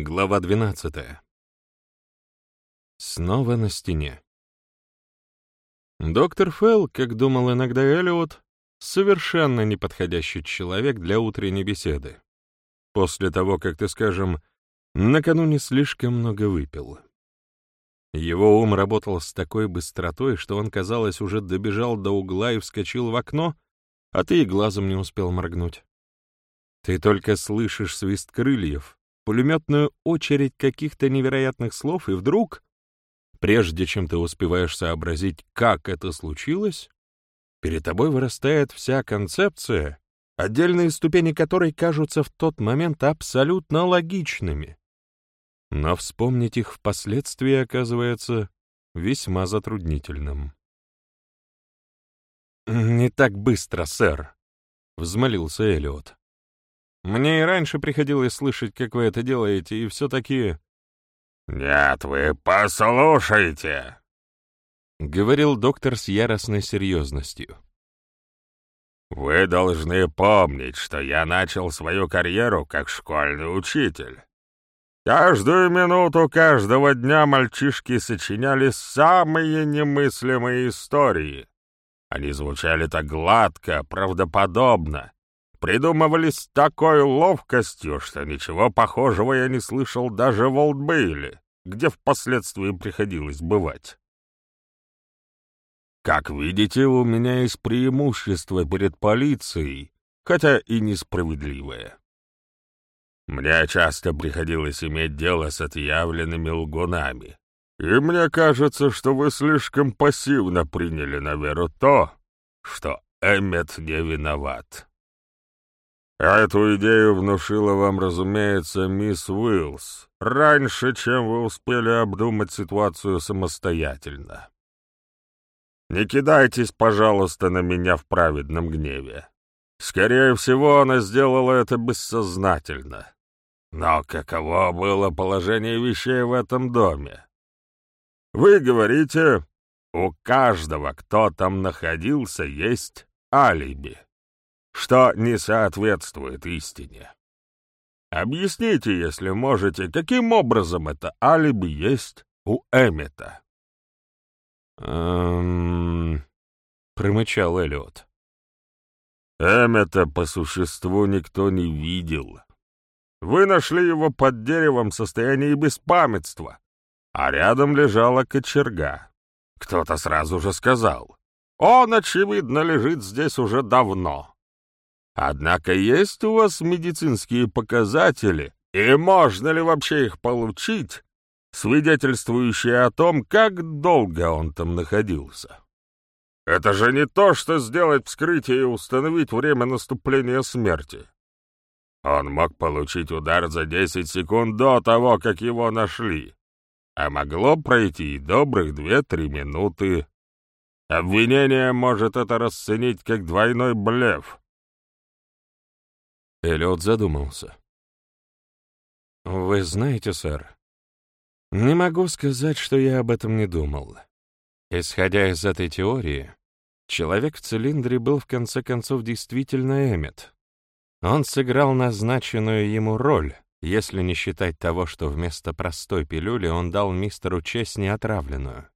Глава 12. Снова на стене. Доктор Фелл, как думал иногда Эллиот, совершенно неподходящий человек для утренней беседы. После того, как ты, скажем, накануне слишком много выпил. Его ум работал с такой быстротой, что он, казалось, уже добежал до угла и вскочил в окно, а ты и глазом не успел моргнуть. Ты только слышишь свист крыльев, пулеметную очередь каких-то невероятных слов, и вдруг, прежде чем ты успеваешь сообразить, как это случилось, перед тобой вырастает вся концепция, отдельные ступени которой кажутся в тот момент абсолютно логичными. Но вспомнить их впоследствии оказывается весьма затруднительным. «Не так быстро, сэр», — взмолился Элиот. Мне и раньше приходилось слышать, как вы это делаете, и все-таки...» «Нет, вы послушайте!» — говорил доктор с яростной серьезностью. «Вы должны помнить, что я начал свою карьеру как школьный учитель. Каждую минуту каждого дня мальчишки сочиняли самые немыслимые истории. Они звучали так гладко, правдоподобно, придумывали с такой ловкостью, что ничего похожего я не слышал даже в Олдбейле, где впоследствии приходилось бывать. Как видите, у меня есть преимущество перед полицией, хотя и несправедливое. Мне часто приходилось иметь дело с отъявленными лгунами, и мне кажется, что вы слишком пассивно приняли на веру то, что Эммет не виноват. Эту идею внушила вам, разумеется, мисс Уиллс, раньше, чем вы успели обдумать ситуацию самостоятельно. Не кидайтесь, пожалуйста, на меня в праведном гневе. Скорее всего, она сделала это бессознательно. Но каково было положение вещей в этом доме? Вы говорите, у каждого, кто там находился, есть алиби что не соответствует истине. Объясните, если можете, каким образом это алиби есть у Эммета? «Эм...» — промычал Эллиот. Эммета по существу никто не видел. Вы нашли его под деревом в состоянии беспамятства, а рядом лежала кочерга. Кто-то сразу же сказал, «Он, очевидно, лежит здесь уже давно». Однако есть у вас медицинские показатели, и можно ли вообще их получить, свидетельствующие о том, как долго он там находился? Это же не то, что сделать вскрытие и установить время наступления смерти. Он мог получить удар за 10 секунд до того, как его нашли, а могло пройти и добрых 2-3 минуты. Обвинение может это расценить как двойной блеф. Эллиот задумался. «Вы знаете, сэр, не могу сказать, что я об этом не думал. Исходя из этой теории, человек в цилиндре был в конце концов действительно Эммет. Он сыграл назначенную ему роль, если не считать того, что вместо простой пилюли он дал мистеру честь неотравленную,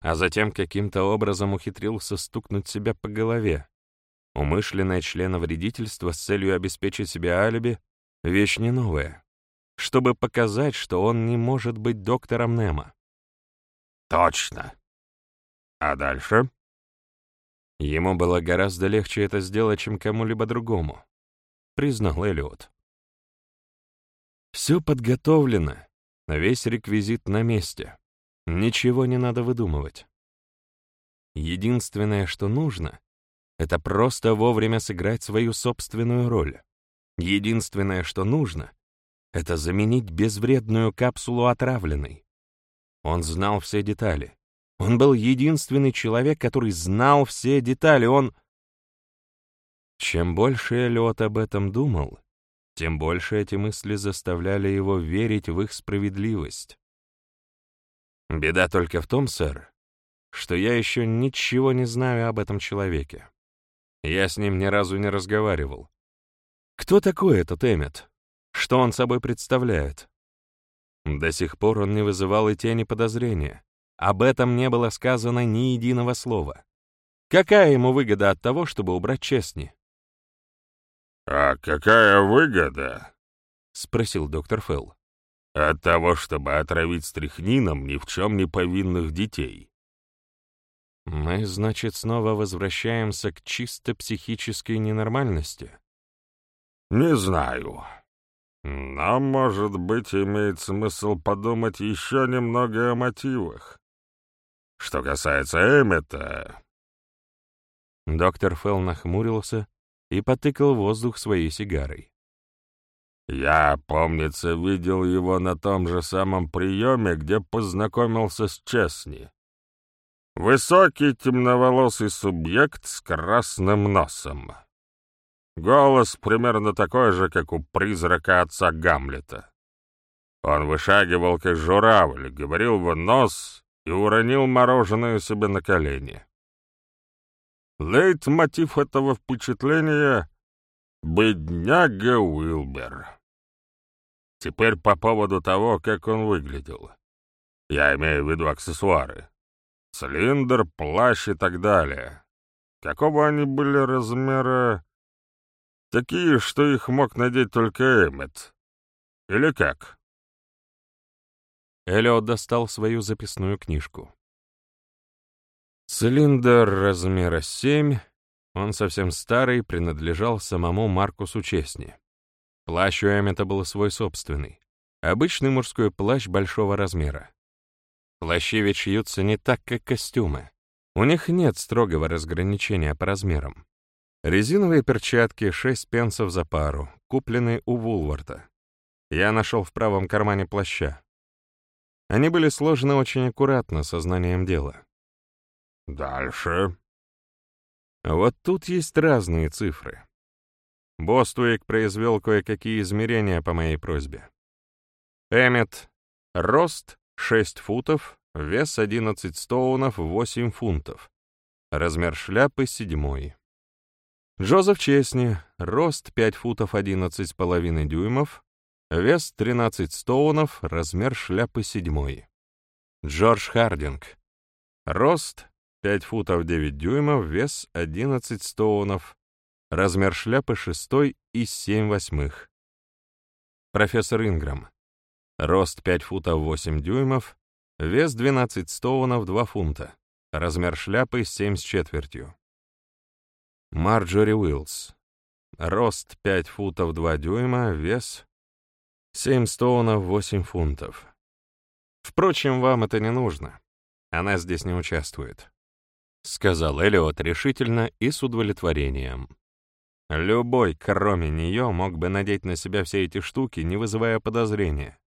а затем каким-то образом ухитрился стукнуть себя по голове, Умышленное членовредительство с целью обеспечить себе алиби — вещь не новая, чтобы показать, что он не может быть доктором Немо. «Точно. А дальше?» Ему было гораздо легче это сделать, чем кому-либо другому, признал Эллиот. Все подготовлено, весь реквизит на месте. Ничего не надо выдумывать. Единственное, что нужно, это просто вовремя сыграть свою собственную роль. Единственное, что нужно, это заменить безвредную капсулу отравленной. Он знал все детали. Он был единственный человек, который знал все детали. Он... Чем больше Эллиот об этом думал, тем больше эти мысли заставляли его верить в их справедливость. Беда только в том, сэр, что я еще ничего не знаю об этом человеке. Я с ним ни разу не разговаривал. Кто такой этот Эммет? Что он собой представляет? До сих пор он не вызывал и тени подозрения. Об этом не было сказано ни единого слова. Какая ему выгода от того, чтобы убрать Честни? «А какая выгода?» — спросил доктор Фелл. «От того, чтобы отравить стряхнином ни в чем не повинных детей». «Мы, значит, снова возвращаемся к чисто психической ненормальности?» «Не знаю. Но, может быть, имеет смысл подумать еще немного о мотивах. Что касается Эммета...» Доктор Фелл нахмурился и потыкал воздух своей сигарой. «Я, помнится, видел его на том же самом приеме, где познакомился с Чесни. Высокий темноволосый субъект с красным носом. Голос примерно такой же, как у призрака отца Гамлета. Он вышагивал, как журавль, говорил в нос и уронил мороженое себе на колени. Лейтмотив этого впечатления — «Бедняга Уилбер». Теперь по поводу того, как он выглядел. Я имею в виду аксессуары. Цилиндр, плащ и так далее. Какого они были размера? Такие, что их мог надеть только Эммет. Или как? Эллиот достал свою записную книжку. Цилиндр размера 7, он совсем старый, принадлежал самому Маркусу Честни. Плащ у Эммета был свой собственный. Обычный мужской плащ большого размера. Плащи ведь шьются не так, как костюмы. У них нет строгого разграничения по размерам. Резиновые перчатки — 6 пенсов за пару, купленные у Вулварта. Я нашел в правом кармане плаща. Они были сложены очень аккуратно, сознанием дела. Дальше. Вот тут есть разные цифры. Боствуик произвел кое-какие измерения по моей просьбе. Эммет — рост 6 футов, вес 11 стоунов, 8 фунтов. Размер шляпы — седьмой. Джозеф Чесни, рост 5 футов 11 с половиной дюймов, вес 13 стоунов, размер шляпы седьмой. Джордж Хардинг, рост 5 футов 9 дюймов, вес 11 стоунов, размер шляпы шестой и 7 восьмых. Профессор Инграм, Рост 5 футов 8 дюймов, вес 12 стоунов 2 фунта, размер шляпы 7 с четвертью. Марджори Уиллс. Рост 5 футов 2 дюйма, вес 7 стоунов 8 фунтов. Впрочем, вам это не нужно. Она здесь не участвует. Сказал Элиот решительно и с удовлетворением. Любой, кроме нее, мог бы надеть на себя все эти штуки, не вызывая подозрения.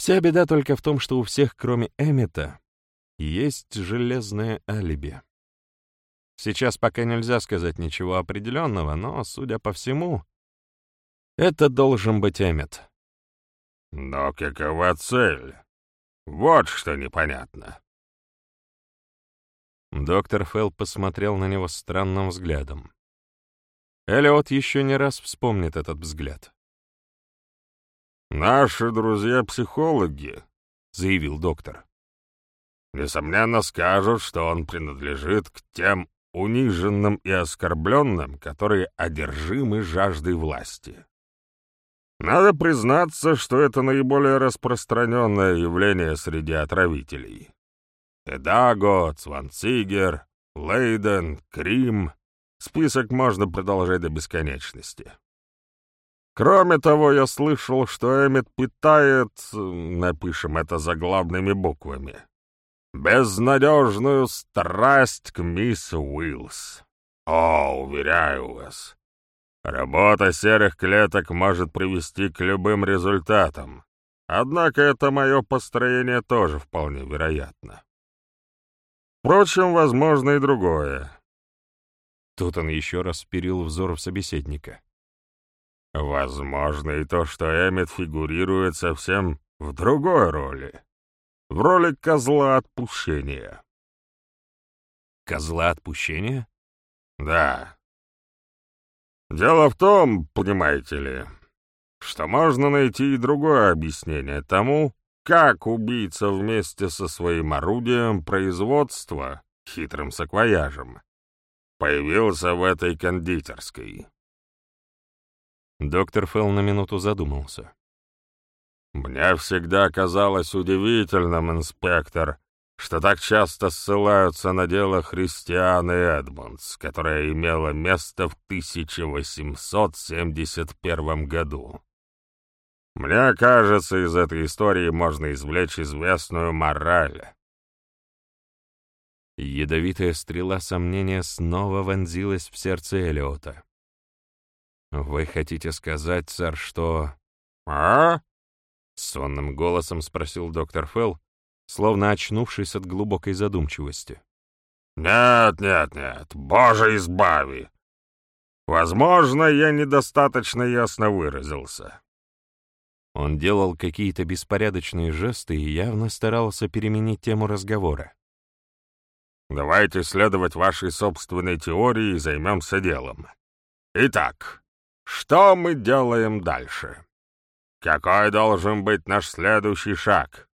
Вся беда только в том, что у всех, кроме Эммета, есть железное алиби. Сейчас пока нельзя сказать ничего определенного, но, судя по всему, это должен быть Эммет. Но какова цель? Вот что непонятно. Доктор Фелл посмотрел на него странным взглядом. Эллиот еще не раз вспомнит этот взгляд. «Наши друзья-психологи», — заявил доктор, — «несомненно скажут, что он принадлежит к тем униженным и оскорбленным, которые одержимы жаждой власти. Надо признаться, что это наиболее распространенное явление среди отравителей. Эдаго, Цванцигер, Лейден, Крим — список можно продолжать до бесконечности. Кроме того, я слышал, что Эммет питает, напишем это заглавными буквами, безнадежную страсть к мисс Уиллс. О, уверяю вас, работа серых клеток может привести к любым результатам. Однако это мое построение тоже вполне вероятно. Впрочем, возможно и другое. Тут он еще раз вперил взор в собеседника. Возможно и то, что Эммет фигурирует совсем в другой роли. В роли козла отпущения. Козла отпущения? Да. Дело в том, понимаете ли, что можно найти и другое объяснение тому, как убийца вместе со своим орудием производства, хитрым саквояжем, появился в этой кондитерской. Доктор Фелл на минуту задумался. «Мне всегда казалось удивительным, инспектор, что так часто ссылаются на дело Христианы Эдмондс, которое имело место в 1871 году. Мне кажется, из этой истории можно извлечь известную мораль. Ядовитая стрела сомнения снова вонзилась в сердце Элиота. «Вы хотите сказать, сэр, что...» «А?» — сонным голосом спросил доктор Фелл, словно очнувшись от глубокой задумчивости. «Нет, нет, нет, Боже избави! Возможно, я недостаточно ясно выразился. Он делал какие-то беспорядочные жесты и явно старался переменить тему разговора. «Давайте следовать вашей собственной теории и займемся делом. Итак, что мы делаем дальше? Какой должен быть наш следующий шаг?»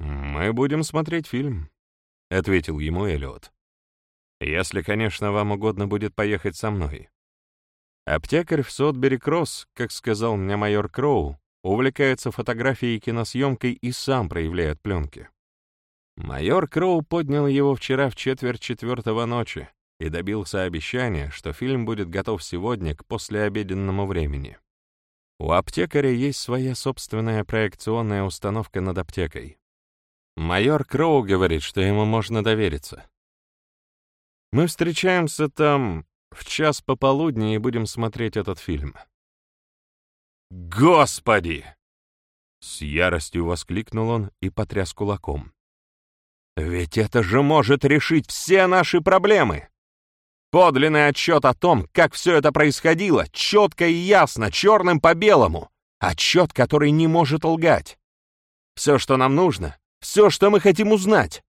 «Мы будем смотреть фильм», — ответил ему Эллиот. «Если, конечно, вам угодно будет поехать со мной. Аптекарь в Сотбери-Кросс, как сказал мне майор Кроу, увлекается фотографией и киносъемкой и сам проявляет пленки. Майор Кроу поднял его вчера в четверть четвертого ночи и добился обещания, что фильм будет готов сегодня к послеобеденному времени. У аптекаря есть своя собственная проекционная установка над аптекой. Майор Кроу говорит, что ему можно довериться. Мы встречаемся там в час пополудни и будем смотреть этот фильм. «Господи!» С яростью воскликнул он и потряс кулаком. «Ведь это же может решить все наши проблемы!» Подлинный отчет о том, как все это происходило, четко и ясно, черным по белому. Отчет, который не может лгать. Все, что нам нужно, все, что мы хотим узнать.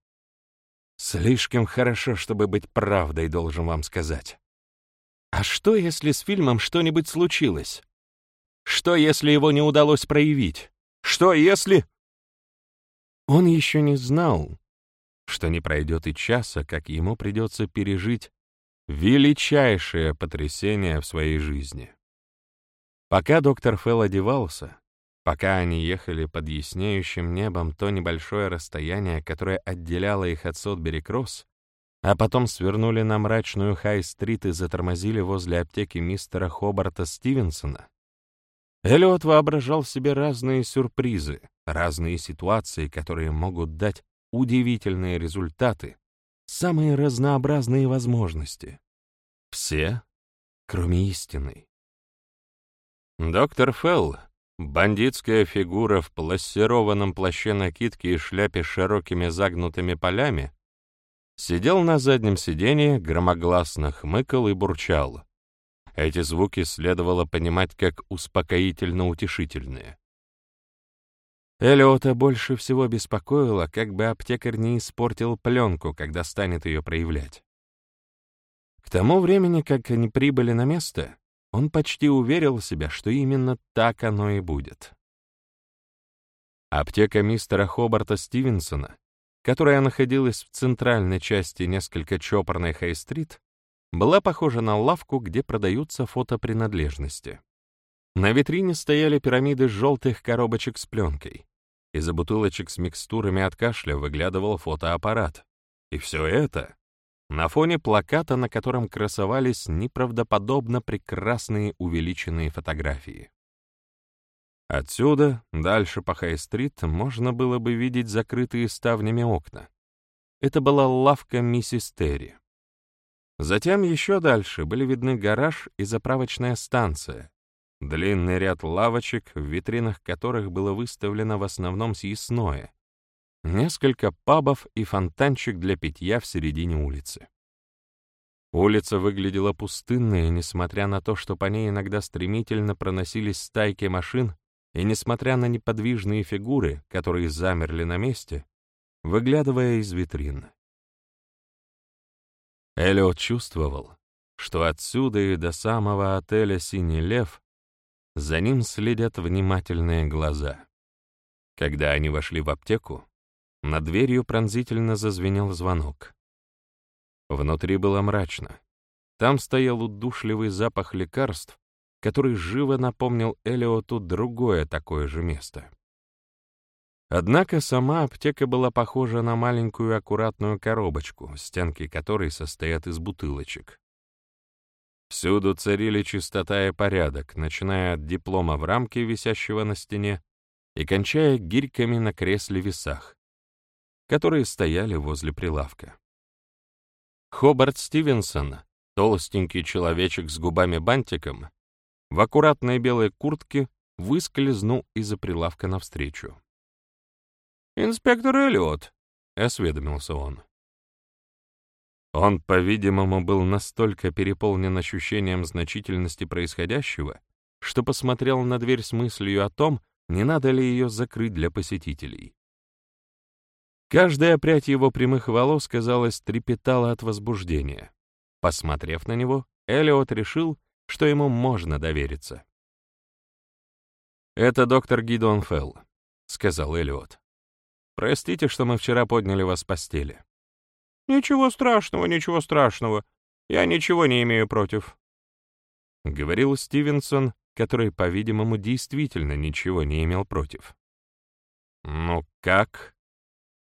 Слишком хорошо, чтобы быть правдой, должен вам сказать. А что, если с фильмом что-нибудь случилось? Что, если его не удалось проявить? Что, если... Он еще не знал, что не пройдет и часа, как ему придется пережить величайшее потрясение в своей жизни. Пока доктор Фелл одевался, пока они ехали под яснеющим небом то небольшое расстояние, которое отделяло их от Сотбери-Кросс, а потом свернули на мрачную Хай-стрит и затормозили возле аптеки мистера Хобарта Стивенсона, Эллиот воображал себе разные сюрпризы, разные ситуации, которые могут дать удивительные результаты, самые разнообразные возможности. Все, кроме истины. Доктор Фелл, бандитская фигура в плассированном плаще накидки и шляпе с широкими загнутыми полями, Сидел на заднем сиденье, громогласно хмыкал и бурчал. Эти звуки следовало понимать как успокоительно-утешительные. Эллиота больше всего беспокоило, как бы аптекарь не испортил пленку, когда станет ее проявлять. К тому времени, как они прибыли на место, он почти уверил себя, что именно так оно и будет. Аптека мистера Хобарта Стивенсона которая находилась в центральной части несколько чопорной Хай-стрит, была похожа на лавку, где продаются фотопринадлежности. На витрине стояли пирамиды желтых коробочек с пленкой. Из-за бутылочек с микстурами от кашля выглядывал фотоаппарат. И все это на фоне плаката, на котором красовались неправдоподобно прекрасные увеличенные фотографии. Отсюда, дальше по Хай-стрит, можно было бы видеть закрытые ставнями окна. Это была лавка миссис Терри. Затем еще дальше были видны гараж и заправочная станция, длинный ряд лавочек, в витринах которых было выставлено в основном съестное, несколько пабов и фонтанчик для питья в середине улицы. Улица выглядела пустынной, несмотря на то, что по ней иногда стремительно проносились стайки машин и, несмотря на неподвижные фигуры, которые замерли на месте, выглядывая из витрин. Эллиот чувствовал, что отсюда и до самого отеля «Синий лев» за ним следят внимательные глаза. Когда они вошли в аптеку, над дверью пронзительно зазвенел звонок. Внутри было мрачно. Там стоял удушливый запах лекарств, который живо напомнил Элиоту другое такое же место. Однако сама аптека была похожа на маленькую аккуратную коробочку, стенки которой состоят из бутылочек. Всюду царили чистота и порядок, начиная от диплома в рамке, висящего на стене, и кончая гирьками на кресле-весах, которые стояли возле прилавка. Хобарт Стивенсон, толстенький человечек с губами-бантиком, в аккуратной белой куртке выскользнул из-за прилавка навстречу. «Инспектор Эллиот», — осведомился он. Он, по-видимому, был настолько переполнен ощущением значительности происходящего, что посмотрел на дверь с мыслью о том, не надо ли ее закрыть для посетителей. Каждая прядь его прямых волос, казалось, трепетала от возбуждения. Посмотрев на него, Элиот решил, что ему можно довериться. «Это доктор Гидон Фелл», — сказал Элиот. «Простите, что мы вчера подняли вас с постели. «Ничего страшного, ничего страшного. Я ничего не имею против», — говорил Стивенсон, который, по-видимому, действительно ничего не имел против. «Ну как?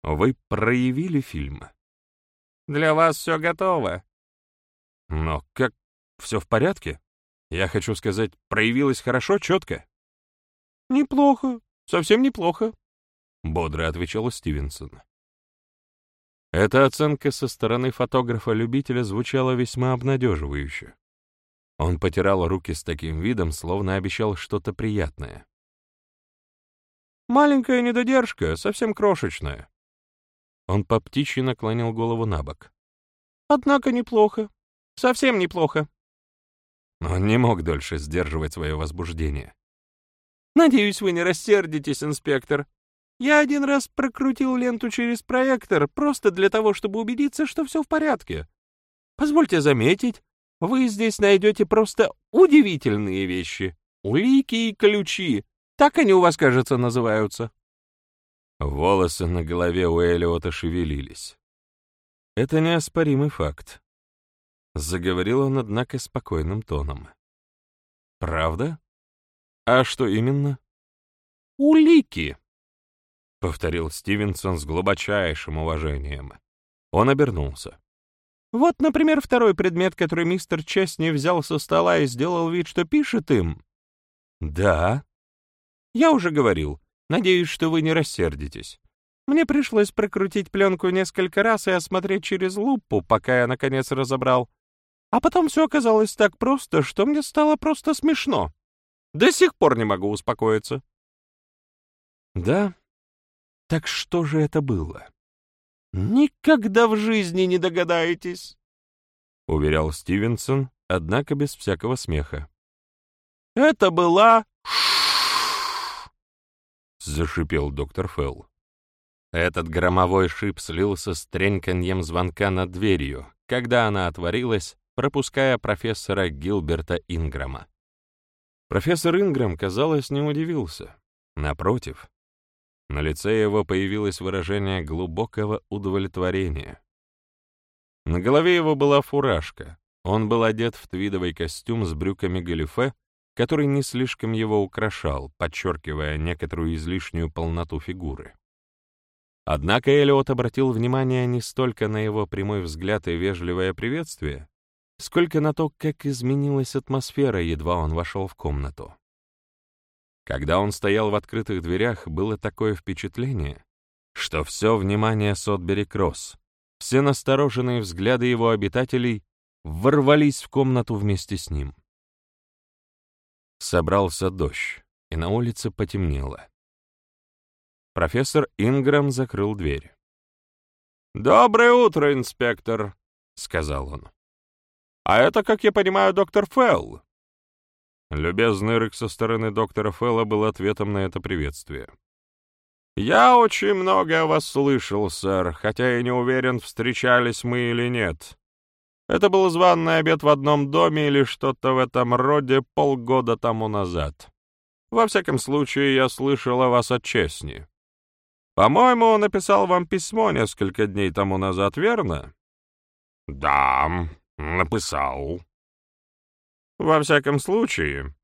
Вы проявили фильм?» «Для вас все готово». «Но как? Все в порядке? Я хочу сказать, проявилось хорошо, четко?» «Неплохо, совсем неплохо», — бодро отвечал Стивенсон. Эта оценка со стороны фотографа-любителя звучала весьма обнадеживающе. Он потирал руки с таким видом, словно обещал что-то приятное. «Маленькая недодержка, совсем крошечная». Он по птичьи наклонил голову на бок. «Однако неплохо. Совсем неплохо». Он не мог дольше сдерживать свое возбуждение. «Надеюсь, вы не рассердитесь, инспектор. Я один раз прокрутил ленту через проектор просто для того, чтобы убедиться, что все в порядке. Позвольте заметить, вы здесь найдете просто удивительные вещи. Улики и ключи. Так они у вас, кажется, называются. Волосы на голове у Элиота шевелились. Это неоспоримый факт. Заговорил он, однако, спокойным тоном. «Правда? А что именно?» «Улики», — повторил Стивенсон с глубочайшим уважением. Он обернулся. «Вот, например, второй предмет, который мистер Честни взял со стола и сделал вид, что пишет им». «Да». «Я уже говорил. Надеюсь, что вы не рассердитесь. Мне пришлось прокрутить пленку несколько раз и осмотреть через лупу, пока я, наконец, разобрал. А потом все оказалось так просто, что мне стало просто смешно. До сих пор не могу успокоиться». «Да, так что же это было? Никогда в жизни не догадаетесь, — уверял Стивенсон, однако без всякого смеха. Это была... — зашипел доктор Фелл. Этот громовой шип слился с треньканьем звонка над дверью, когда она отворилась, пропуская профессора Гилберта Инграма. Профессор Инграм, казалось, не удивился. Напротив, на лице его появилось выражение глубокого удовлетворения. На голове его была фуражка. Он был одет в твидовый костюм с брюками галифе, который не слишком его украшал, подчеркивая некоторую излишнюю полноту фигуры. Однако Элиот обратил внимание не столько на его прямой взгляд и вежливое приветствие, сколько на то, как изменилась атмосфера, едва он вошел в комнату. Когда он стоял в открытых дверях, было такое впечатление, что все внимание Сотбери Кросс, все настороженные взгляды его обитателей ворвались в комнату вместе с ним. Собрался дождь, и на улице потемнело. Профессор Инграм закрыл дверь. «Доброе утро, инспектор», — сказал он. «А это, как я понимаю, доктор Фелл. Любезный рык со стороны доктора Фелла был ответом на это приветствие. «Я очень много о вас слышал, сэр, хотя и не уверен, встречались мы или нет. Это был званный обед в одном доме или что-то в этом роде полгода тому назад. Во всяком случае, я слышал о вас от Честни. По-моему, он написал вам письмо несколько дней тому назад, верно? Да, написал. Во всяком случае,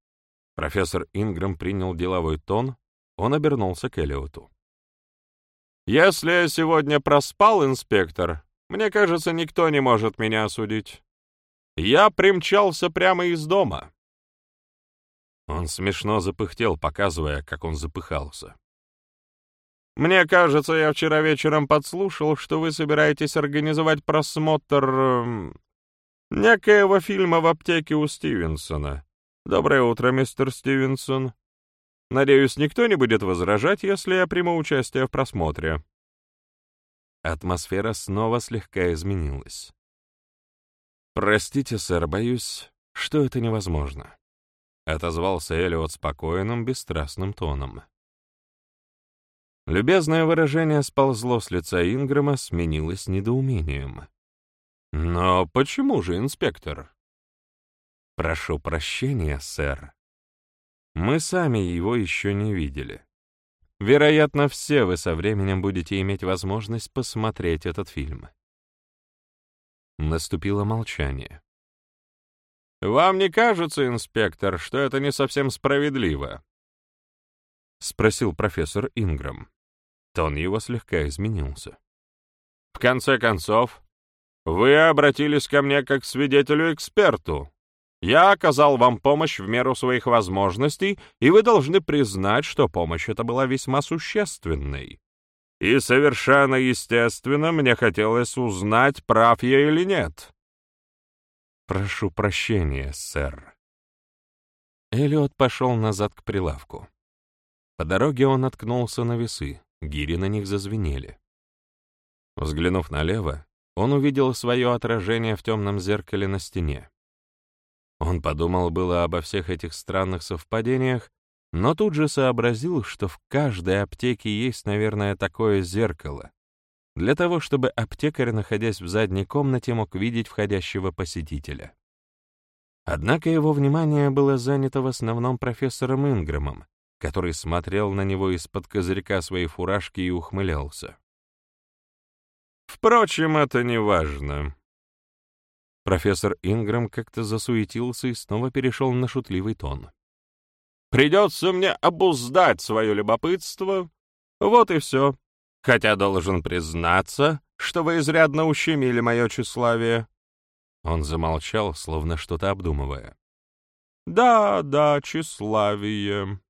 профессор Ингрэм принял деловой тон, он обернулся к Элиоту. Если я сегодня проспал, инспектор, мне кажется, никто не может меня осудить. Я примчался прямо из дома. Он смешно запыхтел, показывая, как он запыхался. «Мне кажется, я вчера вечером подслушал, что вы собираетесь организовать просмотр э, некоего фильма в аптеке у Стивенсона. Доброе утро, мистер Стивенсон. Надеюсь, никто не будет возражать, если я приму участие в просмотре». Атмосфера снова слегка изменилась. «Простите, сэр, боюсь, что это невозможно», — отозвался Элиот спокойным, бесстрастным тоном. Любезное выражение сползло с лица Ингрэма, сменилось недоумением. «Но почему же, инспектор?» «Прошу прощения, сэр. Мы сами его еще не видели. Вероятно, все вы со временем будете иметь возможность посмотреть этот фильм». Наступило молчание. «Вам не кажется, инспектор, что это не совсем справедливо?» — спросил профессор Инграм. Тон его слегка изменился. «В конце концов, вы обратились ко мне как к свидетелю-эксперту. Я оказал вам помощь в меру своих возможностей, и вы должны признать, что помощь эта была весьма существенной. И совершенно естественно мне хотелось узнать, прав я или нет». «Прошу прощения, сэр». Эллиот пошел назад к прилавку. По дороге он наткнулся на весы, гири на них зазвенели. Взглянув налево, он увидел свое отражение в темном зеркале на стене. Он подумал было обо всех этих странных совпадениях, но тут же сообразил, что в каждой аптеке есть, наверное, такое зеркало, для того, чтобы аптекарь, находясь в задней комнате, мог видеть входящего посетителя. Однако его внимание было занято в основном профессором Ингрэмом, который смотрел на него из-под козырька своей фуражки и ухмылялся. Впрочем, это не важно. Профессор Ингрэм как-то засуетился и снова перешел на шутливый тон. «Придется мне обуздать свое любопытство. Вот и все. Хотя должен признаться, что вы изрядно ущемили мое тщеславие». Он замолчал, словно что-то обдумывая. «Да, да, тщеславие.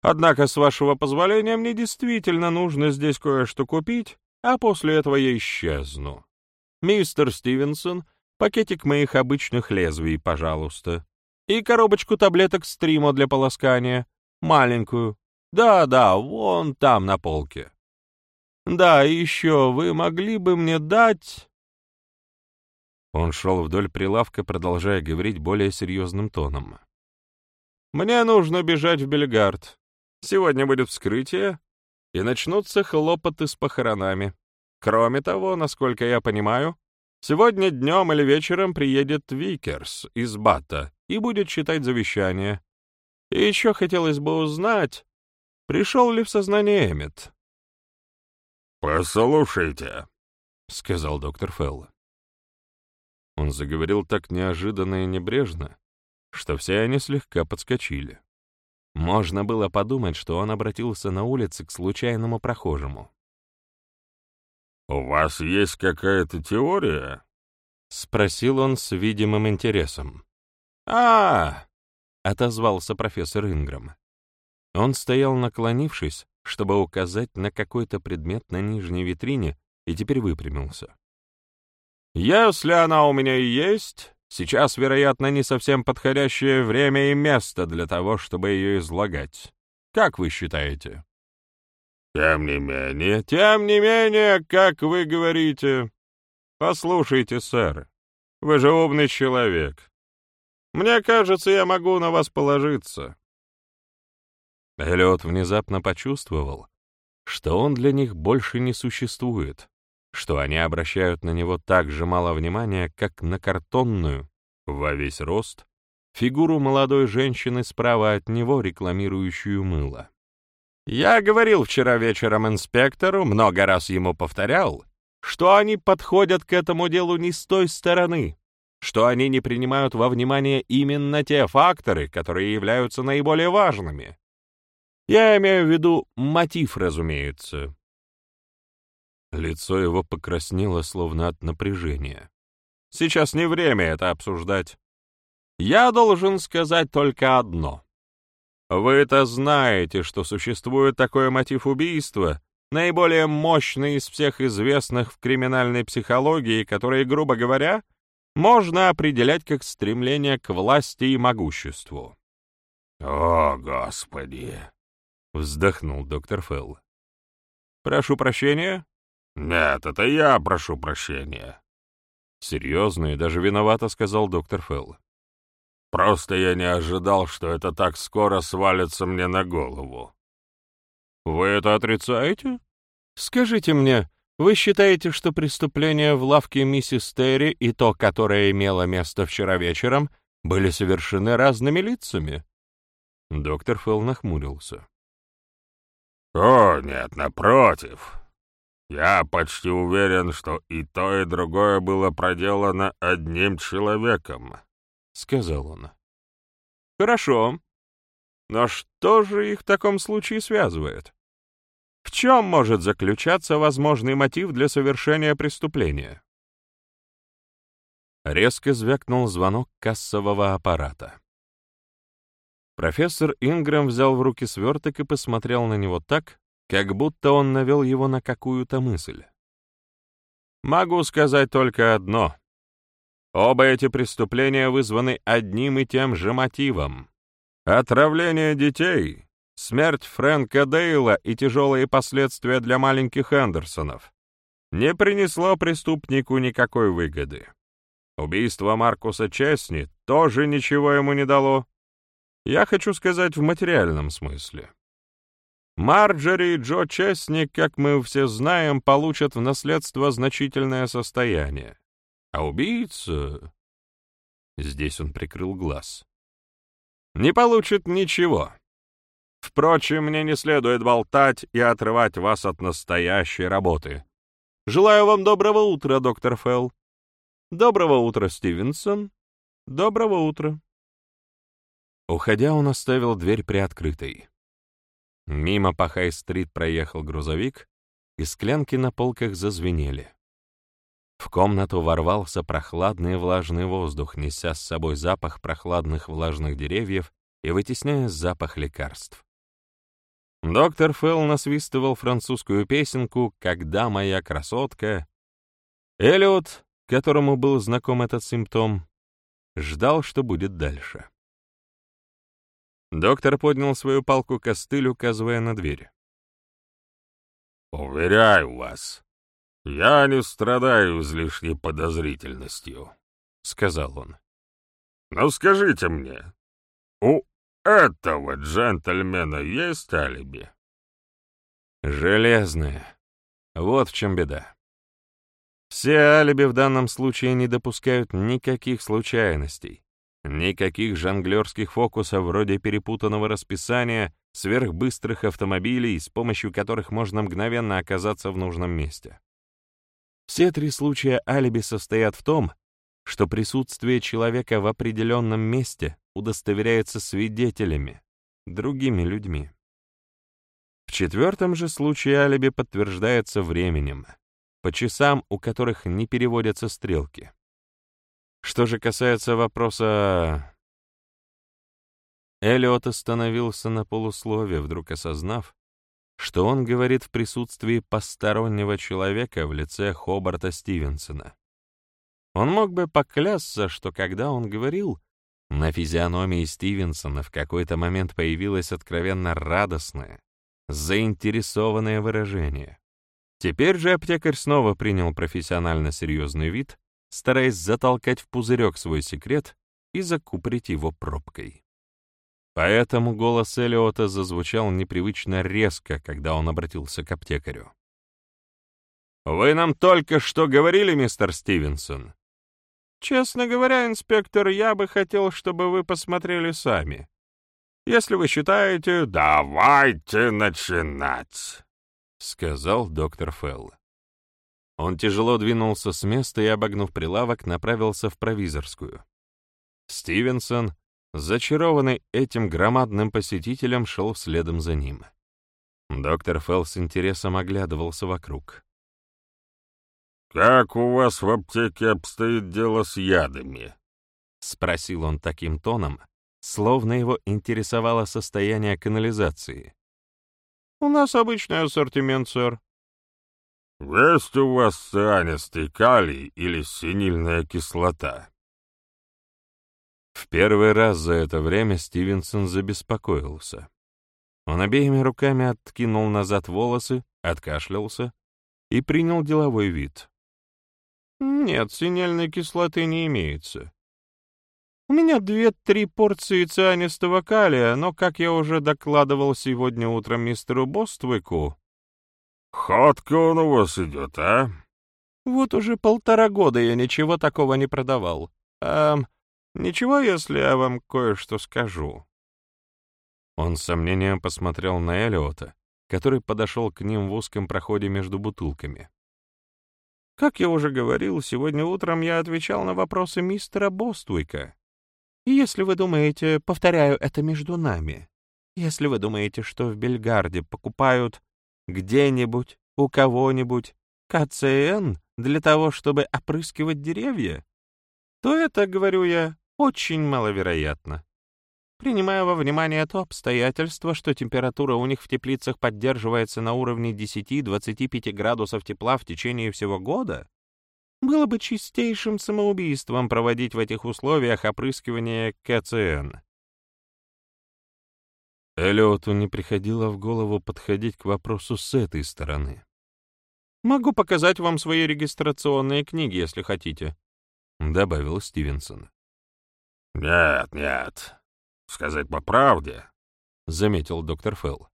Однако, с вашего позволения, мне действительно нужно здесь кое-что купить, а после этого я исчезну. Мистер Стивенсон, пакетик моих обычных лезвий, пожалуйста. И коробочку таблеток стрима для полоскания. Маленькую. Да-да, вон там на полке. Да, и еще вы могли бы мне дать...» Он шел вдоль прилавка, продолжая говорить более серьезным тоном. «Мне нужно бежать в Бельгард. Сегодня будет вскрытие, и начнутся хлопоты с похоронами. Кроме того, насколько я понимаю, сегодня днем или вечером приедет Викерс из Бата и будет читать завещание. И еще хотелось бы узнать, пришел ли в сознание Эммет. «Послушайте», — сказал доктор Фелл. Он заговорил так неожиданно и небрежно, что все они слегка подскочили. Можно было подумать, что он обратился на улице к случайному прохожему. «У вас есть какая-то теория?» — спросил он с видимым интересом. а, -а, -а отозвался профессор Инграм. Он стоял наклонившись, чтобы указать на какой-то предмет на нижней витрине, и теперь выпрямился. «Если она у меня и есть, Сейчас, вероятно, не совсем подходящее время и место для того, чтобы ее излагать. Как вы считаете? Тем не менее... Тем не менее, как вы говорите. Послушайте, сэр, вы же умный человек. Мне кажется, я могу на вас положиться. Эллиот внезапно почувствовал, что он для них больше не существует, что они обращают на него так же мало внимания, как на картонную, во весь рост, фигуру молодой женщины справа от него, рекламирующую мыло. «Я говорил вчера вечером инспектору, много раз ему повторял, что они подходят к этому делу не с той стороны, что они не принимают во внимание именно те факторы, которые являются наиболее важными. Я имею в виду мотив, разумеется». Лицо его покраснело, словно от напряжения. «Сейчас не время это обсуждать. Я должен сказать только одно. Вы-то знаете, что существует такой мотив убийства, наиболее мощный из всех известных в криминальной психологии, который, грубо говоря, можно определять как стремление к власти и могуществу. «О, Господи!» — вздохнул доктор Фелл. «Прошу прощения?» «Нет, это я прошу прощения». Серьезно и даже виновато сказал доктор Фелл. Просто я не ожидал, что это так скоро свалится мне на голову. Вы это отрицаете? Скажите мне, вы считаете, что преступление в лавке миссис Терри и то, которое имело место вчера вечером, были совершены разными лицами? Доктор Фелл нахмурился. «О, нет, напротив. Я почти уверен, что и то, и другое было проделано одним человеком. — сказал он. «Хорошо. Но что же их в таком случае связывает? В чем может заключаться возможный мотив для совершения преступления?» Резко звякнул звонок кассового аппарата. Профессор Ингрэм взял в руки сверток и посмотрел на него так, как будто он навел его на какую-то мысль. «Могу сказать только одно. Оба эти преступления вызваны одним и тем же мотивом. Отравление детей, смерть Фрэнка Дейла и тяжелые последствия для маленьких Эндерсонов не принесло преступнику никакой выгоды. Убийство Маркуса Честни тоже ничего ему не дало. Я хочу сказать в материальном смысле. Марджери и Джо Честни, как мы все знаем, получат в наследство значительное состояние. А убийца... Здесь он прикрыл глаз. Не получит ничего. Впрочем, мне не следует болтать и отрывать вас от настоящей работы. Желаю вам доброго утра, доктор Фелл. Доброго утра, Стивенсон. Доброго утра. Уходя, он оставил дверь приоткрытой. Мимо по Хай-стрит проехал грузовик, и склянки на полках зазвенели. В комнату ворвался прохладный влажный воздух, неся с собой запах прохладных влажных деревьев и вытесняя запах лекарств. Доктор Фелл насвистывал французскую песенку «Когда моя красотка». Эллиот, которому был знаком этот симптом, ждал, что будет дальше. Доктор поднял свою палку-костыль, указывая на дверь. «Уверяю вас, «Я не страдаю излишней подозрительностью», — сказал он. «Но скажите мне, у этого джентльмена есть алиби?» «Железное. Вот в чем беда. Все алиби в данном случае не допускают никаких случайностей, никаких жонглерских фокусов вроде перепутанного расписания сверхбыстрых автомобилей, с помощью которых можно мгновенно оказаться в нужном месте. Все три случая алиби состоят в том, что присутствие человека в определенном месте удостоверяется свидетелями, другими людьми. В четвертом же случае алиби подтверждается временем, по часам, у которых не переводятся стрелки. Что же касается вопроса... Эллиот остановился на полуслове, вдруг осознав, что он говорит в присутствии постороннего человека в лице Хобарта Стивенсона. Он мог бы поклясться, что когда он говорил, на физиономии Стивенсона в какой-то момент появилось откровенно радостное, заинтересованное выражение. Теперь же аптекарь снова принял профессионально серьезный вид, стараясь затолкать в пузырек свой секрет и закупорить его пробкой. Поэтому голос Элиота зазвучал непривычно резко, когда он обратился к аптекарю. «Вы нам только что говорили, мистер Стивенсон, Честно говоря, инспектор, я бы хотел, чтобы вы посмотрели сами. Если вы считаете... «Давайте начинать», — сказал доктор Фелл. Он тяжело двинулся с места и, обогнув прилавок, направился в провизорскую. Стивенсон, зачарованный этим громадным посетителем, шел следом за ним. Доктор Фелл с интересом оглядывался вокруг. «Как у вас в аптеке обстоит дело с ядами?» — спросил он таким тоном, словно его интересовало состояние канализации. «У нас обычный ассортимент, сэр». «Есть у вас цианистый калий или синильная кислота?» В первый раз за это время Стивенсон забеспокоился. Он обеими руками откинул назад волосы, откашлялся и принял деловой вид. «Нет, синельной кислоты не имеется. У меня две-три порции цианистого калия, но, как я уже докладывал сегодня утром мистеру Боствику...» «Ходка он у вас идет, а?» «Вот уже полтора года я ничего такого не продавал. А ничего, если я вам кое-что скажу?» Он с сомнением посмотрел на Элиота, который подошел к ним в узком проходе между бутылками. Как я уже говорил, сегодня утром я отвечал на вопросы мистера Боствика. И если вы думаете, повторяю это между нами, если вы думаете, что в Бельгарде покупают где-нибудь, у кого-нибудь КЦН для того, чтобы опрыскивать деревья, то это, говорю я, очень маловероятно. Принимая во внимание то обстоятельство, что температура у них в теплицах поддерживается на уровне 10-25 градусов тепла в течение всего года, было бы чистейшим самоубийством проводить в этих условиях опрыскивание КЦН. Эллиоту не приходило в голову подходить к вопросу с этой стороны. «Могу показать вам свои регистрационные книги, если хотите», — добавил Стивенсон. «Нет, нет, сказать по правде», — заметил доктор Фелл.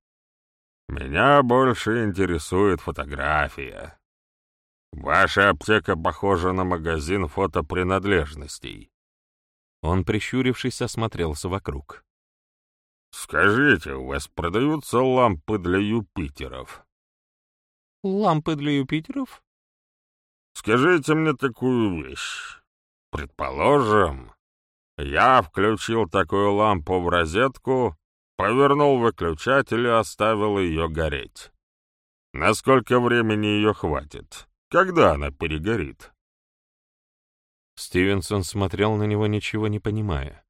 «Меня больше интересует фотография. Ваша аптека похожа на магазин фотопринадлежностей». Он, прищурившись, осмотрелся вокруг. «Скажите, у вас продаются лампы для Юпитеров?» «Лампы для Юпитеров?» «Скажите мне такую вещь. Предположим, я включил такую лампу в розетку, повернул выключатель и оставил ее гореть. Насколько времени ее хватит? Когда она перегорит?» Стивенсон смотрел на него, ничего не понимая.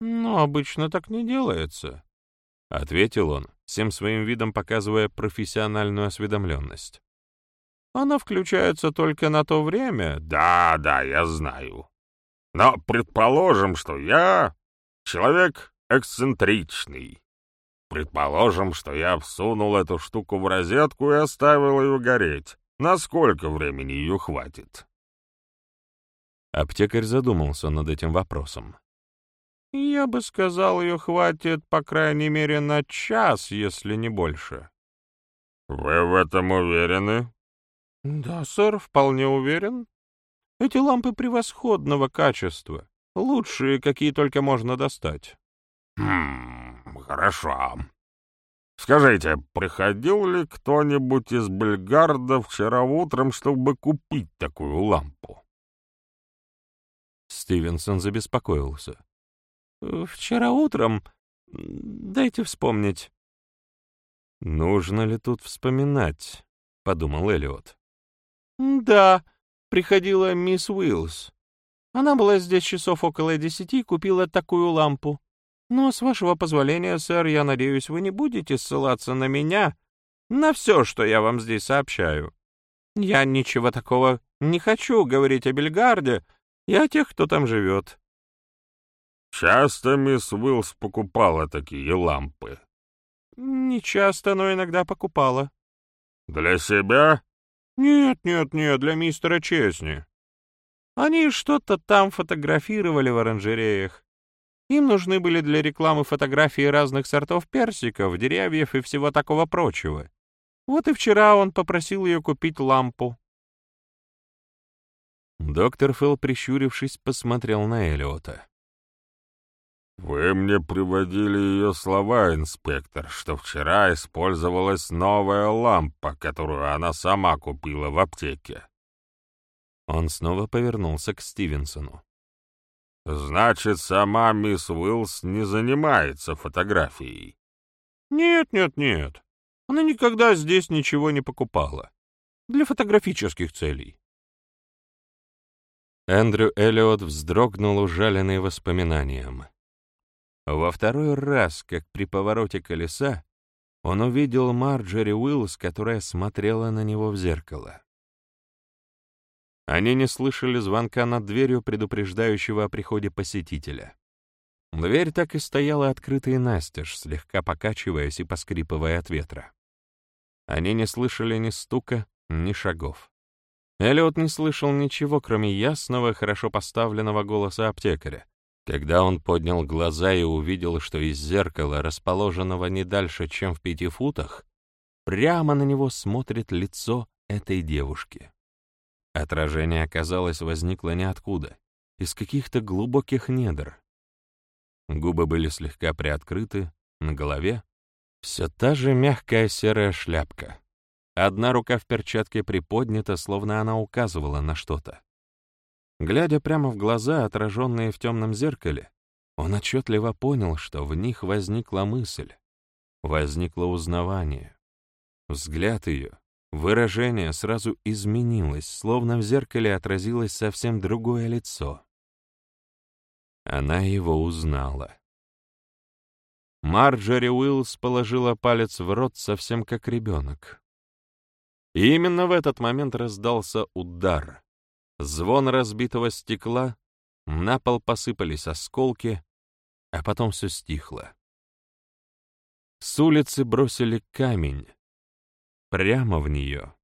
«Но обычно так не делается», — ответил он, всем своим видом показывая профессиональную осведомленность. «Она включается только на то время...» «Да, да, я знаю. Но предположим, что я человек эксцентричный. Предположим, что я всунул эту штуку в розетку и оставил ее гореть. Насколько времени ее хватит?» Аптекарь задумался над этим вопросом. Я бы сказал, ее хватит, по крайней мере, на час, если не больше. Вы в этом уверены? Да, сэр, вполне уверен. Эти лампы превосходного качества, лучшие, какие только можно достать. Хм, хорошо. Скажите, приходил ли кто-нибудь из Бельгарда вчера утром, чтобы купить такую лампу? Стивенсон забеспокоился. Вчера утром... Дайте вспомнить». «Нужно ли тут вспоминать?» — подумал Эллиот. «Да, приходила мисс Уиллс. Она была здесь часов около десяти и купила такую лампу. Но, с вашего позволения, сэр, я надеюсь, вы не будете ссылаться на меня, на все, что я вам здесь сообщаю. Я ничего такого не хочу говорить о Бельгарде и о тех, кто там живет. Часто мисс Уиллс покупала такие лампы? Не часто, но иногда покупала. Для себя? Нет, нет, нет, для мистера Чесни. Они что-то там фотографировали в оранжереях. Им нужны были для рекламы фотографии разных сортов персиков, деревьев и всего такого прочего. Вот и вчера он попросил ее купить лампу. Доктор Фелл, прищурившись, посмотрел на Элиота. «Вы мне приводили ее слова, инспектор, что вчера использовалась новая лампа, которую она сама купила в аптеке». Он снова повернулся к Стивенсону. «Значит, сама мисс Уиллс не занимается фотографией?» «Нет, нет, нет. Она никогда здесь ничего не покупала. Для фотографических целей». Эндрю Эллиот вздрогнул, ужаленный воспоминанием. Во второй раз, как при повороте колеса, он увидел Марджери Уиллс, которая смотрела на него в зеркало. Они не слышали звонка над дверью, предупреждающего о приходе посетителя. Дверь так и стояла открытой настежь, слегка покачиваясь и поскрипывая от ветра. Они не слышали ни стука, ни шагов. Эллиот не слышал ничего, кроме ясного, хорошо поставленного голоса аптекаря, когда он поднял глаза и увидел, что из зеркала, расположенного не дальше, чем в пяти футах, прямо на него смотрит лицо этой девушки. Отражение, оказалось, возникло ниоткуда, из каких-то глубоких недр. Губы были слегка приоткрыты, на голове все та же мягкая серая шляпка. Одна рука в перчатке приподнята, словно она указывала на что-то. Глядя прямо в глаза, отраженные в темном зеркале, он отчетливо понял, что в них возникла мысль, возникло узнавание. Взгляд ее, выражение сразу изменилось, словно в зеркале отразилось совсем другое лицо. Она его узнала. Марджори Уиллс положила палец в рот совсем как ребенок. И именно в этот момент раздался удар — Звон разбитого стекла, на пол посыпались осколки, а потом все стихло. С улицы бросили камень. Прямо в нее.